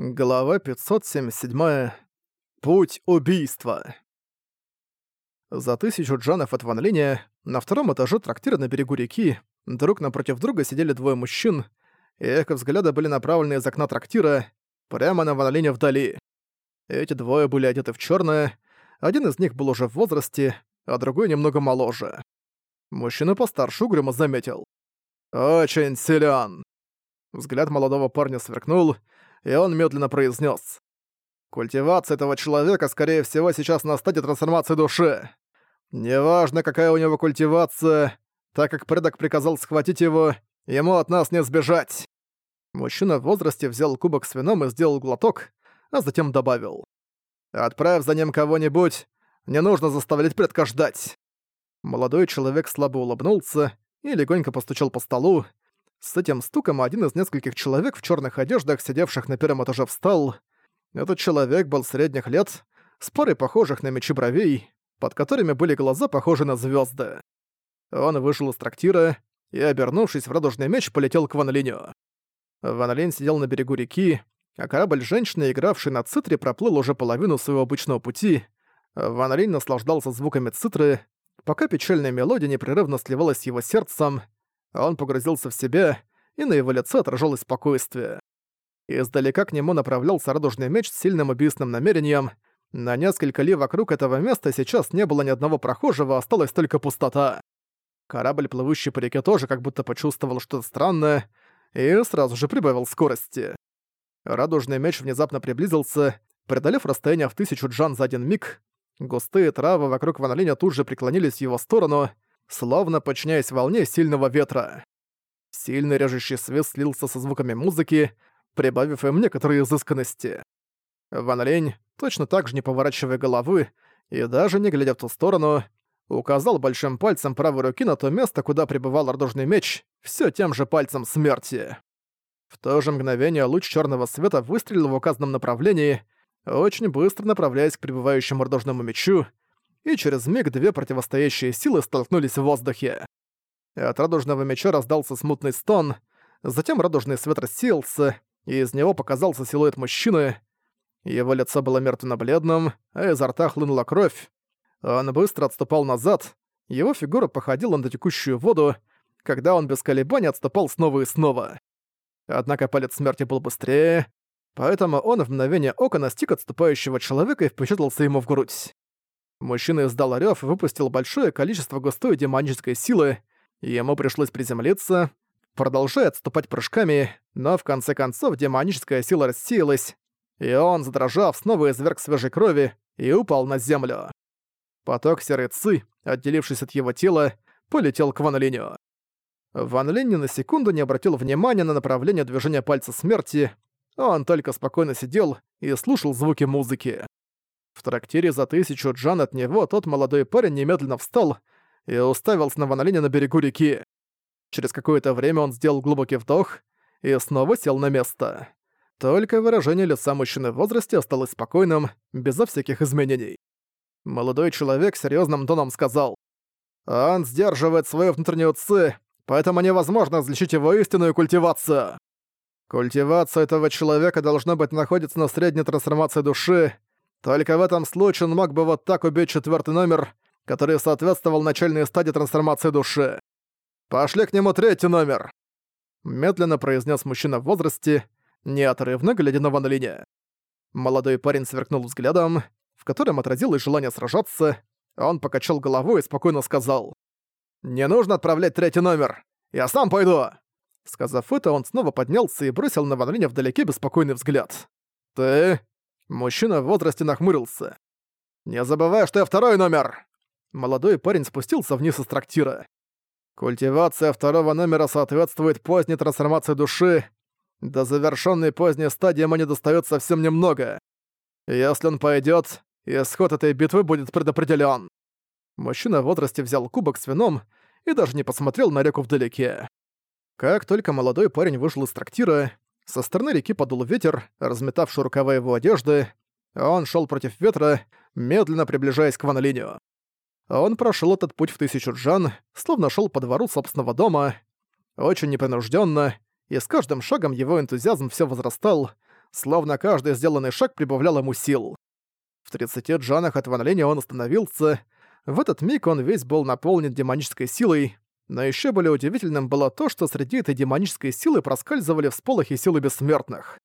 Глава 577. Путь убийства. За тысячу джанов от Ван Линя на втором этаже трактира на берегу реки друг напротив друга сидели двое мужчин, и их взгляды были направлены из окна трактира прямо на Ван Линя вдали. Эти двое были одеты в черное, один из них был уже в возрасте, а другой немного моложе. Мужчина постарше угрюмо заметил. «Очень силен!» Взгляд молодого парня сверкнул, и он медленно произнес: «Культивация этого человека, скорее всего, сейчас на стадии трансформации души. Неважно, какая у него культивация, так как предок приказал схватить его, ему от нас не сбежать». Мужчина в возрасте взял кубок с вином и сделал глоток, а затем добавил. «Отправь за ним кого-нибудь, не нужно заставлять предка ждать». Молодой человек слабо улыбнулся и легонько постучал по столу, с этим стуком один из нескольких человек в черных одеждах, сидевших на первом этаже, встал. Этот человек был средних лет, с парой похожих на мечи бровей, под которыми были глаза, похожие на звезды. Он вышел из трактира и, обернувшись в радужный меч, полетел к Ван Линю. Ван Линь сидел на берегу реки, а корабль женщины, игравший на цитре, проплыл уже половину своего обычного пути. Ван Линь наслаждался звуками цитры, пока печальная мелодия непрерывно сливалась с его сердцем — он погрузился в себя, и на его лице отражалось спокойствие. Издалека к нему направлялся радужный меч с сильным убийственным намерением. На несколько ли вокруг этого места сейчас не было ни одного прохожего, осталась только пустота. Корабль, плывущий по реке, тоже как будто почувствовал что-то странное и сразу же прибавил скорости. Радужный меч внезапно приблизился, преодолев расстояние в тысячу джан за один миг. Густые травы вокруг Ван тут же преклонились в его сторону — словно подчиняясь волне сильного ветра. Сильный режущий свет слился со звуками музыки, прибавив им некоторые изысканности. Ван Лень, точно так же не поворачивая головы и даже не глядя в ту сторону, указал большим пальцем правой руки на то место, куда пребывал радужный меч, все тем же пальцем смерти. В то же мгновение луч черного света выстрелил в указанном направлении, очень быстро направляясь к пребывающему радужному мечу, и через миг две противостоящие силы столкнулись в воздухе. От радужного меча раздался смутный стон, затем радужный свет рассеялся, и из него показался силуэт мужчины. Его лицо было мертвенно-бледным, а изо рта хлынула кровь. Он быстро отступал назад, его фигура походила на текущую воду, когда он без колебаний отступал снова и снова. Однако палец смерти был быстрее, поэтому он в мгновение ока настиг отступающего человека и впечатался ему в грудь. Мужчина издал орёв и выпустил большое количество густой демонической силы, и ему пришлось приземлиться, продолжая отступать прыжками, но в конце концов демоническая сила рассеялась, и он, задрожав, снова изверг свежей крови и упал на землю. Поток серой ци, отделившись от его тела, полетел к Ван Линю. Ван Линь на секунду не обратил внимания на направление движения пальца смерти, он только спокойно сидел и слушал звуки музыки. В трактире за тысячу джан от него тот молодой парень немедленно встал и уставился на Ванолине на берегу реки. Через какое-то время он сделал глубокий вдох и снова сел на место. Только выражение лица мужчины в возрасте осталось спокойным, безо всяких изменений. Молодой человек серьезным тоном сказал, «Он сдерживает свою внутреннюю ци, поэтому невозможно различить его истинную культивацию. Культивация этого человека должно быть находится на средней трансформации души, только в этом случае он мог бы вот так убить четвертый номер, который соответствовал начальной стадии трансформации души. «Пошли к нему третий номер!» Медленно произнес мужчина в возрасте, неотрывно глядя на Ван. Молодой парень сверкнул взглядом, в котором отразилось желание сражаться, он покачал головой и спокойно сказал. «Не нужно отправлять третий номер! Я сам пойду!» Сказав это, он снова поднялся и бросил на Ван вдалеке беспокойный взгляд. «Ты Мужчина в возрасте нахмурился. «Не забывай, что я второй номер!» Молодой парень спустился вниз из трактира. Культивация второго номера соответствует поздней трансформации души. До завершенной поздней стадии ему не достает совсем немного. Если он пойдет, исход этой битвы будет предопределен. Мужчина в возрасте взял кубок с вином и даже не посмотрел на реку вдалеке. Как только молодой парень вышел из трактира, со стороны реки подул ветер, разметавший рукава его одежды. Он шел против ветра, медленно приближаясь к Ван Линю. Он прошел этот путь в тысячу джан, словно шел по двору собственного дома. Очень непринужденно, и с каждым шагом его энтузиазм все возрастал, словно каждый сделанный шаг прибавлял ему сил. В 30 джанах от Ван он остановился. В этот миг он весь был наполнен демонической силой, но еще более удивительным было то, что среди этой демонической силы проскальзывали всполохи силы бессмертных.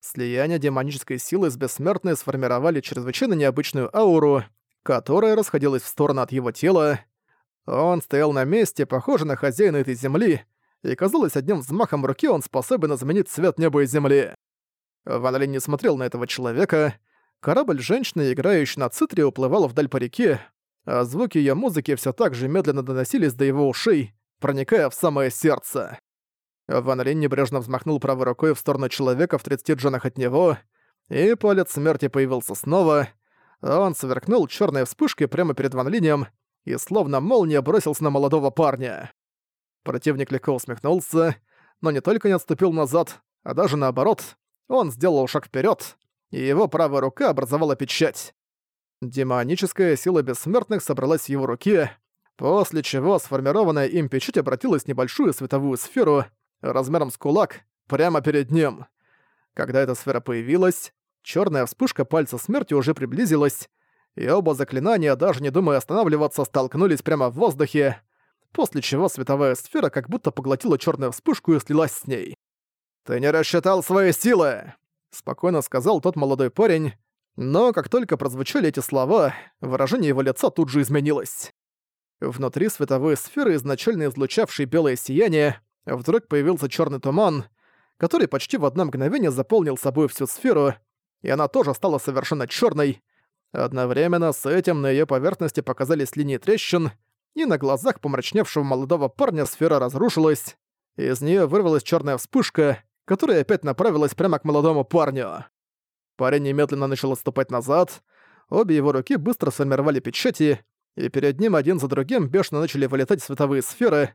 Слияние демонической силы с бессмертной сформировали чрезвычайно необычную ауру, которая расходилась в сторону от его тела. Он стоял на месте, похожий на хозяина этой земли, и казалось, одним взмахом руки он способен изменить цвет неба и земли. Ван Линь не смотрел на этого человека. Корабль женщины, играющий на цитре, уплывал вдаль по реке, а звуки ее музыки все так же медленно доносились до его ушей, проникая в самое сердце. Ван Линь небрежно взмахнул правой рукой в сторону человека в 30 джанах от него, и палец смерти появился снова. Он сверкнул черной вспышкой прямо перед Ван Линем и словно молния бросился на молодого парня. Противник легко усмехнулся, но не только не отступил назад, а даже наоборот, он сделал шаг вперед, и его правая рука образовала печать. Демоническая сила бессмертных собралась в его руке, после чего сформированная им печать обратилась в небольшую световую сферу размером с кулак прямо перед ним. Когда эта сфера появилась, черная вспышка пальца смерти уже приблизилась, и оба заклинания, даже не думая останавливаться, столкнулись прямо в воздухе, после чего световая сфера как будто поглотила черную вспышку и слилась с ней. «Ты не рассчитал свои силы!» — спокойно сказал тот молодой парень, но как только прозвучали эти слова, выражение его лица тут же изменилось. Внутри световой сферы, изначально излучавшей белое сияние, вдруг появился черный туман, который почти в одно мгновение заполнил собой всю сферу, и она тоже стала совершенно черной. Одновременно с этим на ее поверхности показались линии трещин, и на глазах помрачневшего молодого парня сфера разрушилась. Из нее вырвалась черная вспышка, которая опять направилась прямо к молодому парню. Парень немедленно начал отступать назад, обе его руки быстро сформировали печати, и перед ним один за другим бешено начали вылетать световые сферы.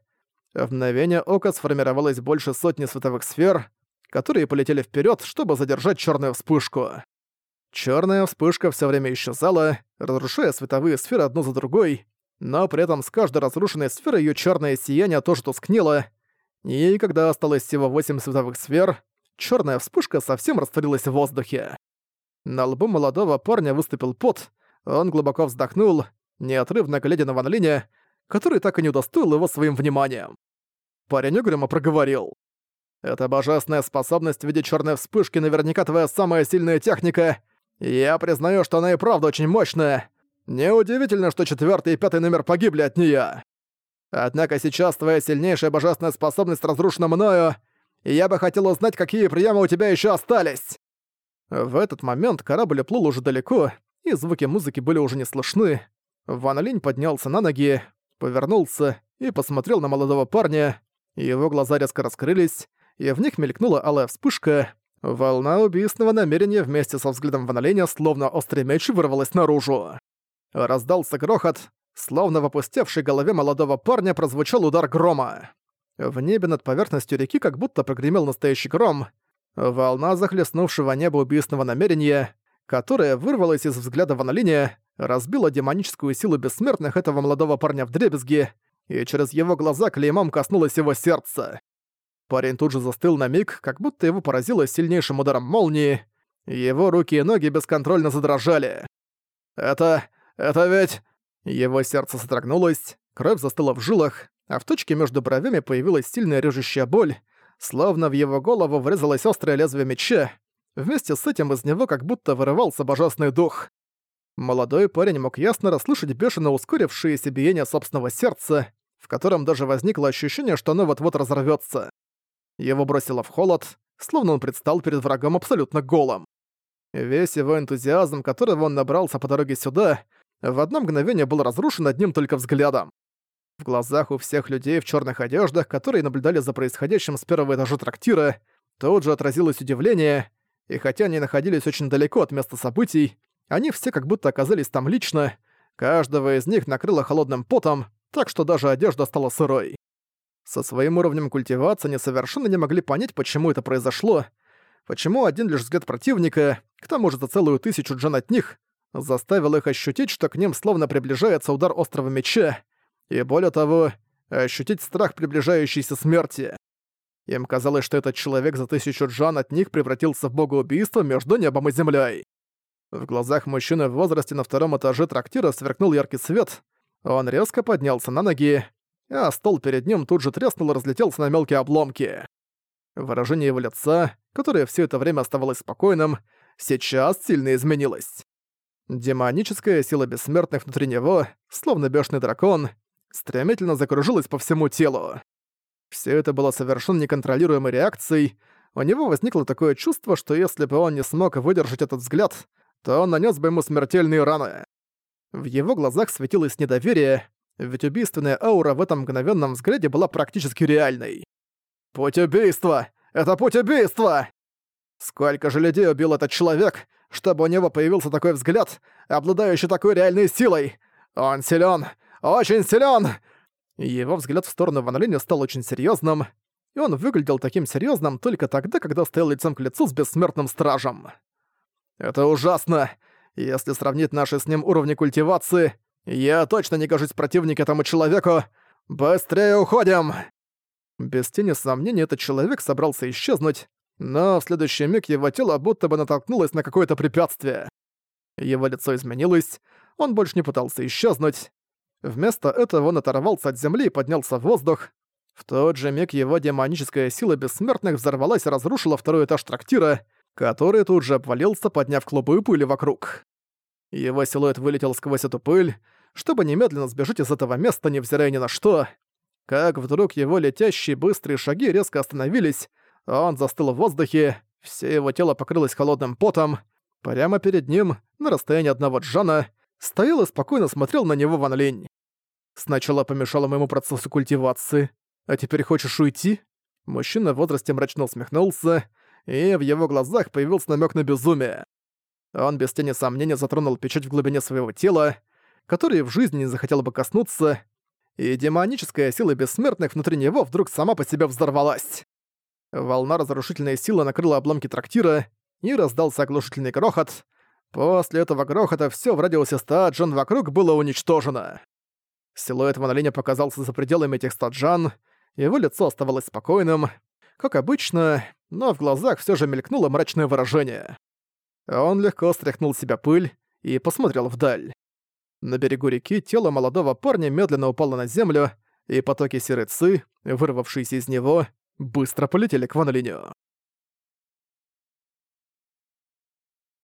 В мгновение ока сформировалось больше сотни световых сфер, которые полетели вперед, чтобы задержать черную вспышку. Черная вспышка все время исчезала, разрушая световые сферы одну за другой, но при этом с каждой разрушенной сферой ее черное сияние тоже тускнело, и когда осталось всего 8 световых сфер, черная вспышка совсем растворилась в воздухе. На лбу молодого парня выступил пот, он глубоко вздохнул, неотрывно глядя на Ван Линя, который так и не удостоил его своим вниманием. Парень угрюмо проговорил. «Это божественная способность в виде черной вспышки наверняка твоя самая сильная техника. Я признаю, что она и правда очень мощная, Неудивительно, что четвертый и пятый номер погибли от нее. Однако сейчас твоя сильнейшая божественная способность разрушена мною, и я бы хотел узнать, какие приемы у тебя еще остались. В этот момент корабль плыл уже далеко, и звуки музыки были уже не слышны. Ван Линь поднялся на ноги, повернулся и посмотрел на молодого парня. Его глаза резко раскрылись, и в них мелькнула алая вспышка. Волна убийственного намерения вместе со взглядом Ван Линя словно острый меч вырвалась наружу. Раздался грохот, словно в опустевшей голове молодого парня прозвучал удар грома. В небе над поверхностью реки как будто прогремел настоящий гром. Волна захлестнувшего небо убийственного намерения, которая вырвалась из взгляда Ванолиния, разбила демоническую силу бессмертных этого молодого парня в дребезги, и через его глаза клеймом коснулось его сердца. Парень тут же застыл на миг, как будто его поразило сильнейшим ударом молнии. Его руки и ноги бесконтрольно задрожали. «Это... «Это ведь...» Его сердце содрогнулось, кровь застыла в жилах, а в точке между бровями появилась сильная режущая боль, словно в его голову врезалось острое лезвие меча. Вместе с этим из него как будто вырывался божественный дух. Молодой парень мог ясно расслышать бешено ускорившееся биение собственного сердца, в котором даже возникло ощущение, что оно вот-вот разорвётся. Его бросило в холод, словно он предстал перед врагом абсолютно голым. Весь его энтузиазм, которого он набрался по дороге сюда, в одно мгновение был разрушен одним только взглядом. В глазах у всех людей в черных одеждах, которые наблюдали за происходящим с первого этажа трактира, тут же отразилось удивление, и хотя они находились очень далеко от места событий, они все как будто оказались там лично, каждого из них накрыло холодным потом, так что даже одежда стала сырой. Со своим уровнем культивации они совершенно не могли понять, почему это произошло, почему один лишь взгляд противника, к тому же за целую тысячу джан от них, заставил их ощутить, что к ним словно приближается удар острого меча, и более того, ощутить страх приближающейся смерти. Им казалось, что этот человек за тысячу джан от них превратился в богоубийство между небом и землей. В глазах мужчины в возрасте на втором этаже трактира сверкнул яркий свет. Он резко поднялся на ноги, а стол перед ним тут же треснул и разлетелся на мелкие обломки. Выражение его лица, которое все это время оставалось спокойным, сейчас сильно изменилось. Демоническая сила бессмертных внутри него, словно бешеный дракон, стремительно закружилась по всему телу. Все это было совершенно неконтролируемой реакцией. У него возникло такое чувство, что если бы он не смог выдержать этот взгляд, то он нанес бы ему смертельные раны. В его глазах светилось недоверие, ведь убийственная аура в этом мгновенном взгляде была практически реальной. «Путь убийства! Это путь убийства!» Сколько же людей убил этот человек, чтобы у него появился такой взгляд, обладающий такой реальной силой? Он силен, очень силен! Его взгляд в сторону Ван стал очень серьезным, и он выглядел таким серьезным только тогда, когда стоял лицом к лицу с бессмертным стражем. «Это ужасно! Если сравнить наши с ним уровни культивации, я точно не кажусь противник этому человеку! Быстрее уходим!» Без тени сомнений этот человек собрался исчезнуть, но в следующий миг его тело будто бы натолкнулось на какое-то препятствие. Его лицо изменилось, он больше не пытался исчезнуть. Вместо этого он оторвался от земли и поднялся в воздух. В тот же миг его демоническая сила бессмертных взорвалась и разрушила второй этаж трактира, который тут же обвалился, подняв клубы пыли вокруг. Его силуэт вылетел сквозь эту пыль, чтобы немедленно сбежать из этого места, невзирая ни на что. Как вдруг его летящие быстрые шаги резко остановились, он застыл в воздухе, все его тело покрылось холодным потом. Прямо перед ним, на расстоянии одного джана, стоял и спокойно смотрел на него Ван Линь. Сначала помешало моему процессу культивации, а теперь хочешь уйти? Мужчина в возрасте мрачно усмехнулся, и в его глазах появился намек на безумие. Он без тени сомнения затронул печать в глубине своего тела, который в жизни не захотел бы коснуться, и демоническая сила бессмертных внутри него вдруг сама по себе взорвалась. Волна разрушительной силы накрыла обломки трактира, и раздался оглушительный грохот. После этого грохота все в радиусе 100 джан вокруг было уничтожено. Силуэт Ван показался за пределами этих 100 джан, его лицо оставалось спокойным, как обычно, но в глазах все же мелькнуло мрачное выражение. Он легко стряхнул с себя пыль и посмотрел вдаль. На берегу реки тело молодого парня медленно упало на землю, и потоки ци, вырвавшиеся из него, быстро полетели к Ван